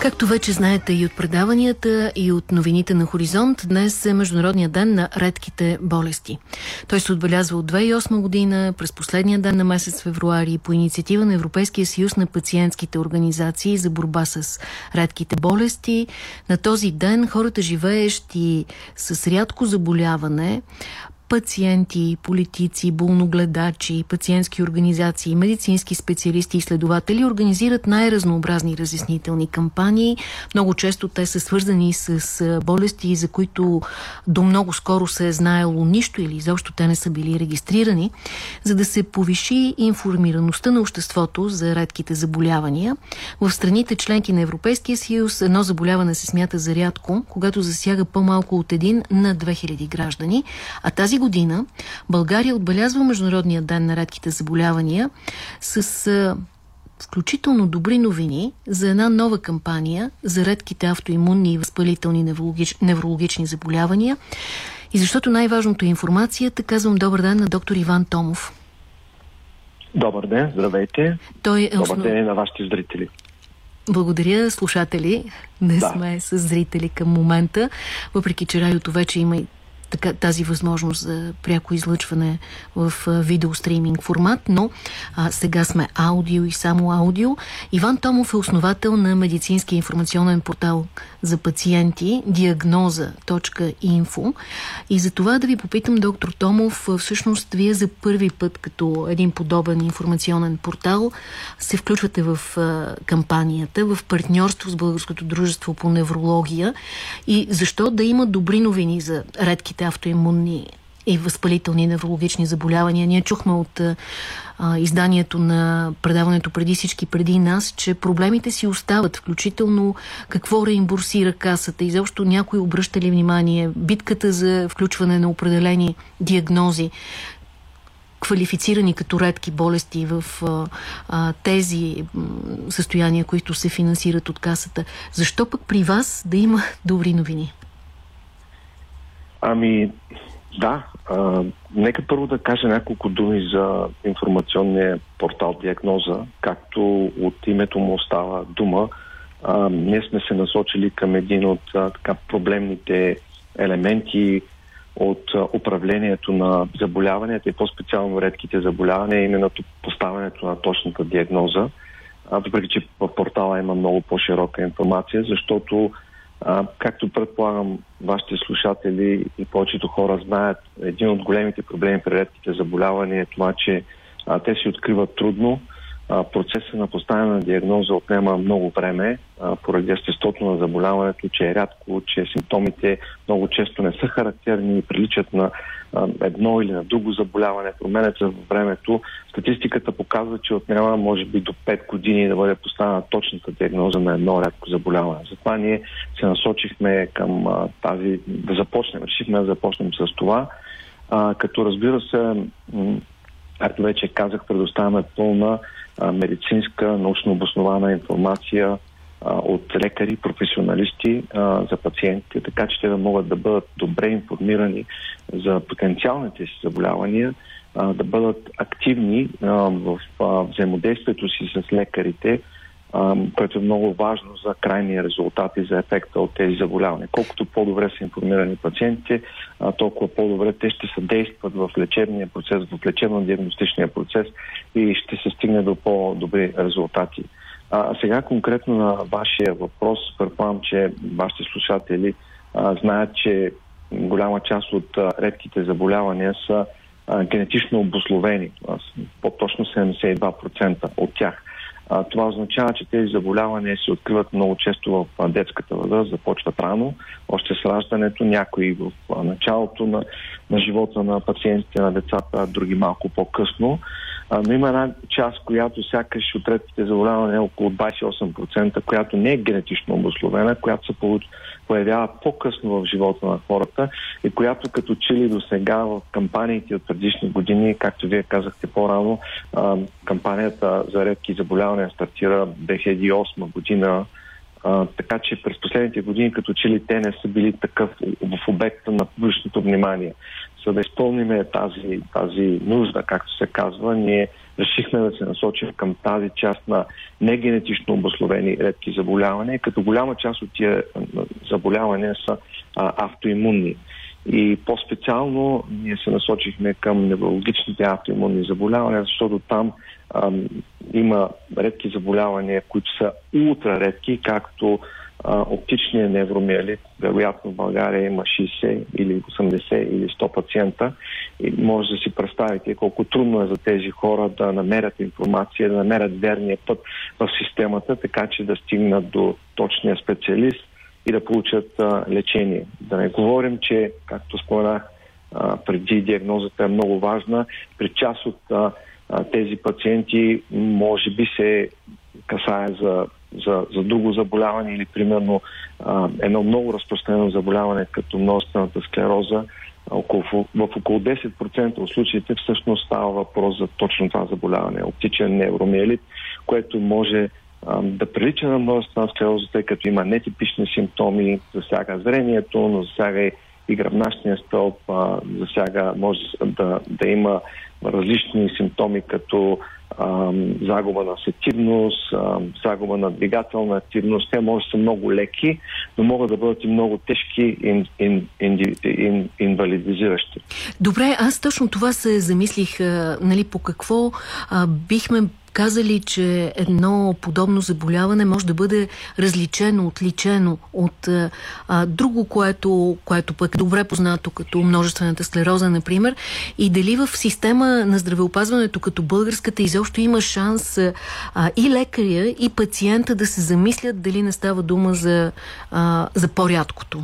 Както вече знаете и от предаванията, и от новините на Хоризонт, днес е Международния ден на редките болести. Той се отбелязва от 2008 година, през последния ден на месец февруари, по инициатива на Европейския съюз на пациентските организации за борба с редките болести. На този ден хората, живеещи с рядко заболяване, пациенти, политици, болногледачи, пациентски организации, медицински специалисти и следователи организират най-разнообразни разяснителни кампании. Много често те са свързани с болести, за които до много скоро се е знаело нищо или изобщо те не са били регистрирани, за да се повиши информираността на обществото за редките заболявания. В страните членки на Европейския съюз едно заболяване се смята за рядко, когато засяга по-малко от един на 2000 граждани, а тази година България отбелязва Международния ден на редките заболявания с включително добри новини за една нова кампания за редките автоимунни и възпалителни неврологич, неврологични заболявания. И защото най-важното е информацията, казвам добър ден на доктор Иван Томов. Добър ден, здравейте. Той е Добър ден на вашите зрители. Благодаря, слушатели. Не да. сме с зрители към момента, въпреки че радиото вече има и така, тази възможност за пряко излъчване в видеостриминг формат, но а, сега сме аудио и само аудио. Иван Томов е основател на медицинския информационен портал за пациенти диагноза.инфо и за това да ви попитам, доктор Томов, всъщност вие за първи път като един подобен информационен портал се включвате в а, кампанията, в партньорство с Българското дружество по неврология и защо да има добри новини за редките различните автоимунни и възпалителни неврологични заболявания. Ние чухме от а, изданието на предаването преди всички преди нас, че проблемите си остават, включително какво реимбурсира касата. и заобщо някой обръща ли внимание, битката за включване на определени диагнози квалифицирани като редки болести в а, а, тези състояния, които се финансират от касата. Защо пък при вас да има добри новини? Ами, да. А, нека първо да кажа няколко думи за информационния портал Диагноза. Както от името му става дума, а, ние сме се насочили към един от а, така проблемните елементи от а, управлението на заболяванията и по-специално редките заболявания, именно поставянето на точната диагноза. А, въпреки, че в портала има много по-широка информация, защото а, както предполагам, вашите слушатели и повечето хора знаят, един от големите проблеми при редките заболявания е това, че а, те се откриват трудно. Процесът на поставяне на диагноза отнема много време, поради естеството на заболяването, че е рядко, че симптомите много често не са характерни и приличат на едно или на друго заболяване, променят се във времето. Статистиката показва, че отнема може би до 5 години да бъде поставена точната диагноза на едно рядко заболяване. Затова ние се насочихме към тази, да започнем, решихме да започнем с това, като разбира се, както вече казах, предоставяме пълна медицинска, научно обоснована информация от лекари, професионалисти а, за пациентите, така че те да могат да бъдат добре информирани за потенциалните си заболявания, а, да бъдат активни а, в взаимодействието си с лекарите, което е много важно за крайния резултат и за ефекта от тези заболявания. Колкото по-добре са информирани пациентите, толкова по-добре те ще съдействат в лечебния процес, в лечебно-диагностичния процес и ще се стигне до по-добри резултати. А сега конкретно на вашия въпрос, предполагам, че вашите слушатели знаят, че голяма част от редките заболявания са генетично обословени, по-точно 72% от тях. А, това означава, че тези заболявания се откриват много често в детската възраст, започват рано, още с раждането, някои в началото на, на живота на пациентите, на децата, други малко по-късно. А, но има една част, която сякаш от редките заболявания е около 28%, която не е генетично обословена, която се появява по-късно в живота на хората и която като чили до сега в кампаниите от предишни години, както вие казахте по-рано, а, кампанията за редки заболявания стартира 2008 година А, така че през последните години като че ли те не са били такъв в обекта на публичното внимание. За да изпълним тази, тази нужда, както се казва, ние решихме да се насочим към тази част на негенетично обословени редки заболявания, като голяма част от тия заболявания са а, автоимунни. И по-специално ние се насочихме към неврологичните автоимунни заболявания, защото там ам, има редки заболявания, които са ултра редки, както а, оптичния невромиелит. Вероятно в България има 60 или 80 или 100 пациента. И може да си представите колко трудно е за тези хора да намерят информация, да намерят верния път в системата, така че да стигнат до точния специалист и да получат а, лечение. Да не говорим, че, както споменах а, преди, диагнозата е много важна. При част от а, тези пациенти може би се касае за, за, за друго заболяване или примерно а, едно много разпространено заболяване като множествената склероза. Около, в около 10% от случаите всъщност става въпрос за точно това заболяване, оптичен невромиелит, което може да прилича на множествена склероза, тъй като има нетипични симптоми, засяга зрението, но засяга и, и гръбначния стълб, засяга, може да, да има различни симптоми, като загуба на сетивност, загуба на двигателна активност. Те може да са много леки, но могат да бъдат и много тежки ин, ин, ин, ин, инвалидизиращи. Добре, аз точно това се замислих, нали, по какво а, бихме казали, че едно подобно заболяване може да бъде различено, отличено от а, друго, което, което пък е добре познато, като множествената склероза, например, и дали в система на здравеопазването като българската изобщо има шанс а, и лекаря, и пациента да се замислят дали не става дума за, за по-рядкото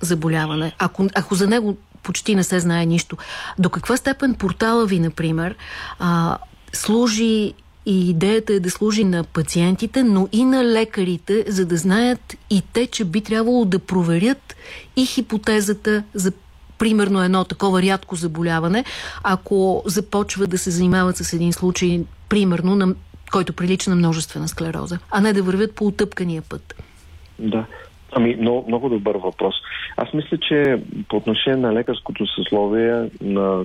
заболяване. Ако, ако за него почти не се знае нищо. До каква степен портала ви, например, а, служи и идеята е да служи на пациентите, но и на лекарите, за да знаят и те, че би трябвало да проверят и хипотезата за примерно едно такова рядко заболяване, ако започва да се занимават с един случай, примерно, на, който прилича на множествена склероза, а не да вървят по отъпкания път. Да. Ами, много, много добър въпрос. Аз мисля, че по отношение на лекарското съсловие, на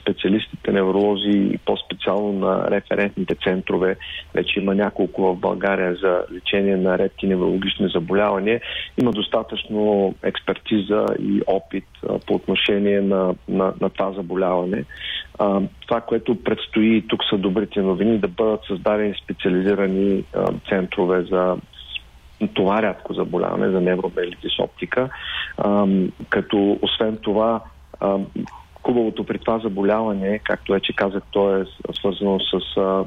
специалистите, невролози и по-специално на референтните центрове, вече има няколко в България за лечение на редки неврологични заболявания, има достатъчно експертиза и опит по отношение на, на, на това заболяване. А, това, което предстои, тук са добрите новини, да бъдат създадени специализирани а, центрове за това рядко заболяване за невробелитис оптика, като освен това Хубавото при това заболяване, както вече казах, то е свързано с а,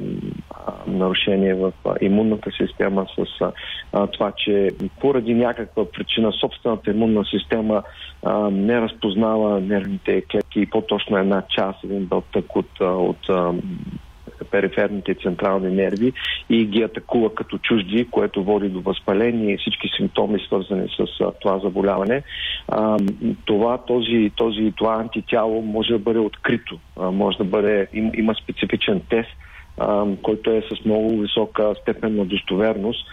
нарушение в имунната система, с а, това, че поради някаква причина собствената имунна система а, не разпознава нервните клетки и по-точно една част, един бълтък от, от а, периферните централни нерви и ги атакува като чужди, което води до възпаление и всички симптоми, свързани с това заболяване. Това, този, този, това антитяло може да бъде открито, може да бъде, им, има специфичен тест, който е с много висока степен на достоверност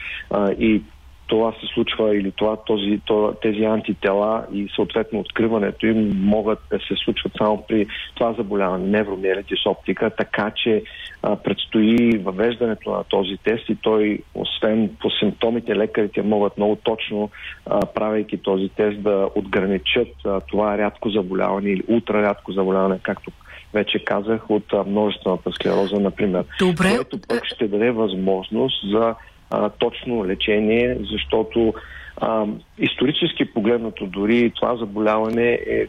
и това се случва или това, този, тези антитела и съответно откриването им могат да се случват само при това заболяване, невромиелитис оптика, така че а, предстои въвеждането на този тест и той, освен по симптомите, лекарите могат много точно, а, правейки този тест, да отграничат а, това рядко заболяване или ултрарядко заболяване, както вече казах, от множествената склероза, например. Добре. Което пък ще даде възможност за а, точно лечение, защото а, исторически погледнато дори това заболяване е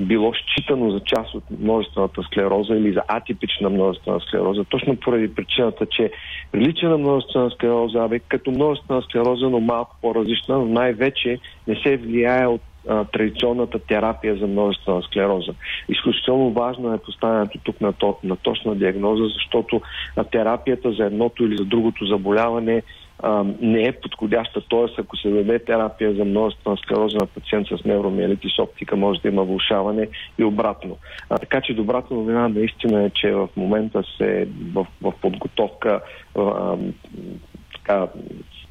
било считано за част от множествената склероза или за атипична множествена склероза, точно поради причината, че прилича на множествена склероза, бе, като множествена склероза, но малко по-различна, но най-вече не се влияе от а, традиционната терапия за множествена склероза. Изключително важно е поставянето тук на, то, на точна диагноза, защото а, терапията за едното или за другото заболяване не е подходяща. Т.е. ако се даде терапия за множествена склероза на пациент с невромиелитис оптика, може да има влушаване и обратно. А, така че добрата новина наистина е, че в момента се в, в подготовка а, така,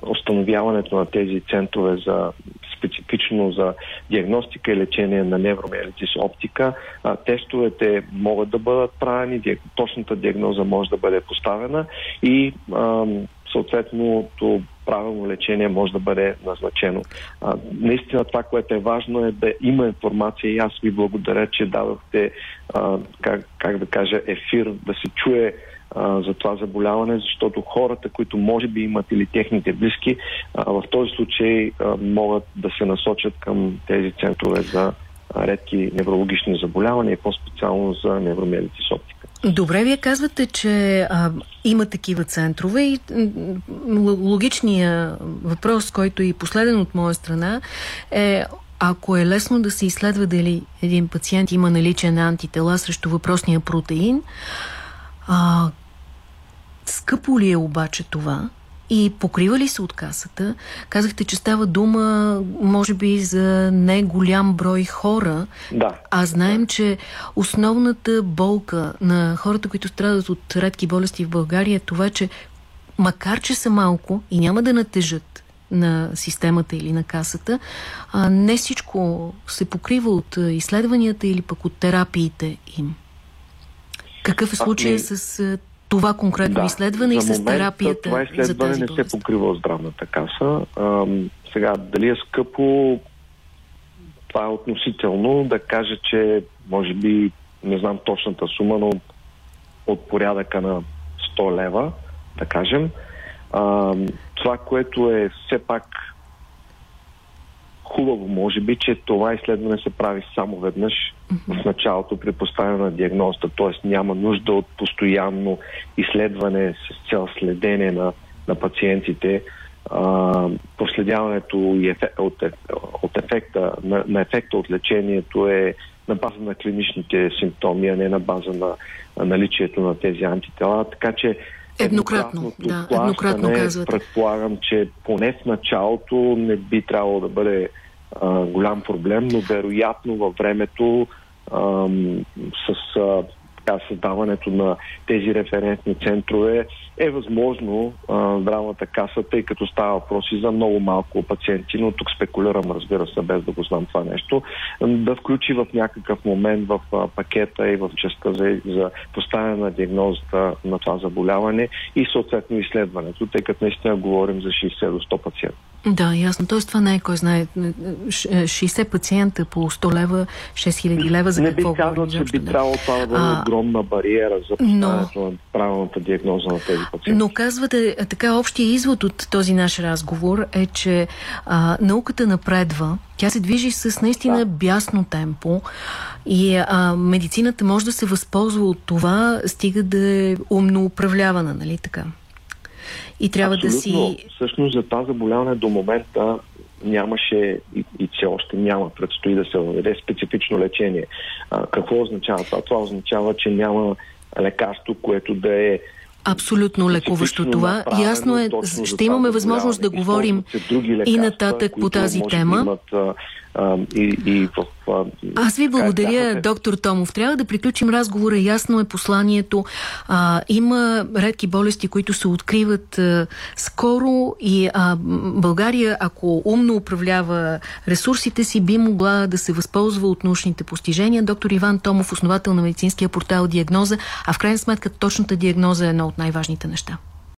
установяването на тези центрове за специфично за диагностика и лечение на невромиелитис оптика. А, тестовете могат да бъдат правени, точната диагноза може да бъде поставена и а, съответното правилно лечение може да бъде назначено. А, наистина това, което е важно е да има информация и аз ви благодаря, че дадохте, а, как, как да кажа, ефир, да се чуе за това заболяване, защото хората, които може би имат или техните близки, в този случай могат да се насочат към тези центрове за редки неврологични заболявания и по-специално за невромиелитис оптика. Добре, вие казвате, че а, има такива центрове и логичният въпрос, който е последен от моя страна е ако е лесно да се изследва дали един пациент има наличие на антитела срещу въпросния протеин, а, скъпо ли е обаче това? И покрива ли се от касата? Казахте, че става дума, може би, за не голям брой хора. Да. А знаем, че основната болка на хората, които страдат от редки болести в България е това, че макар, че са малко и няма да натежат на системата или на касата, а не всичко се покрива от изследванията или пък от терапиите им. Какъв е случай с това конкретно да, изследване и с терапията Това изследване не се покрива от здравната каса. А, сега, дали е скъпо, това е относително. Да кажа, че може би, не знам точната сума, но от порядъка на 100 лева, да кажем. А, това, което е все пак хубаво, може би, че това изследване се прави само веднъж в началото при поставяне на диагнозата, т.е. няма нужда от постоянно изследване с цел следене на, на пациентите. А, проследяването и ефе, от, от ефекта, на, на ефекта от лечението е на база на клиничните симптоми, а не на база на, на наличието на тези антитела. Така че Еднократно, да, еднократно казвате. Предполагам, че поне в началото не би трябвало да бъде а, голям проблем, но вероятно във времето а, с а, така, създаването на тези референтни центрове е възможно а, здравната каса, тъй като става въпроси за много малко пациенти, но тук спекулирам, разбира се, без да го знам това нещо, да включи в някакъв момент в пакета и в частта за, за поставяне на диагнозата на това заболяване и съответно изследването, тъй като наистина говорим за 60 до 100 пациента. Да, ясно. Тоест това не е кой знае. 60 пациента по 100 лева, 6000 лева за какво Не би казал, че би трябвало това да бъде огромна бариера за поставянето но... на правилната диагноза на тези пациенти. Но казвате, така общия извод от този наш разговор е, че а, науката напредва, тя се движи с наистина да. бясно темпо и а, медицината може да се възползва от това, стига да е умно управлявана, нали така? И трябва Абсолютно. да си... Всъщност за това заболяване до момента нямаше и, и все още няма, предстои да се въведе специфично лечение. А, какво означава това? Това означава, че няма лекарство, което да е Абсолютно лекуващо това. Ясно е, ще имаме възможност да говорим и нататък по тази тема. Имат, а, и, и в... Аз ви благодаря, как, доктор Томов. Трябва да приключим разговора. Ясно е посланието. А, има редки болести, които се откриват а, скоро и а, България, ако умно управлява ресурсите си, би могла да се възползва от научните постижения. Доктор Иван Томов, основател на медицинския портал Диагноза, а в крайна сметка точната диагноза е едно от най-важните неща.